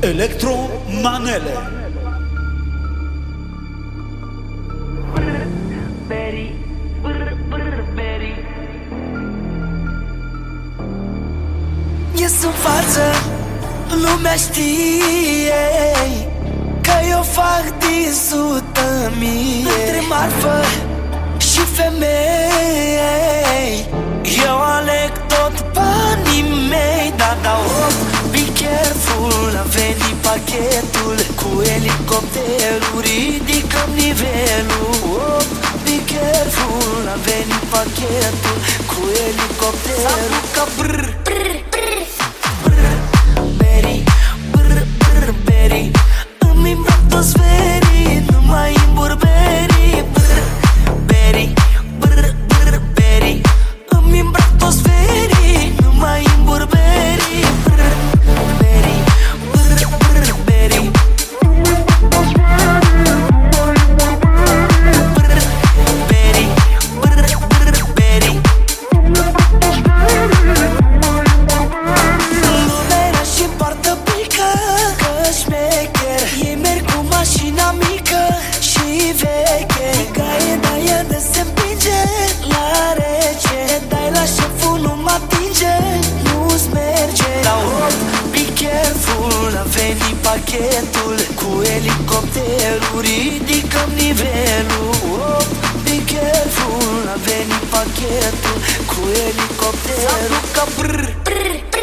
Electro Manele Berry, brr, brr, berry. Ies în față, lumea știe Că eu fac din sută mie Între marfă Cu elicopterul Ridicăm nivelul. Op, be careful A venit pachetul. Cu elicopterul. Ca brr, brr, brr pachetul Cu elicopterul Ridicăm nivelul. Hop, be careful A venit pachetul Cu elicopterul. Ca brr, brr,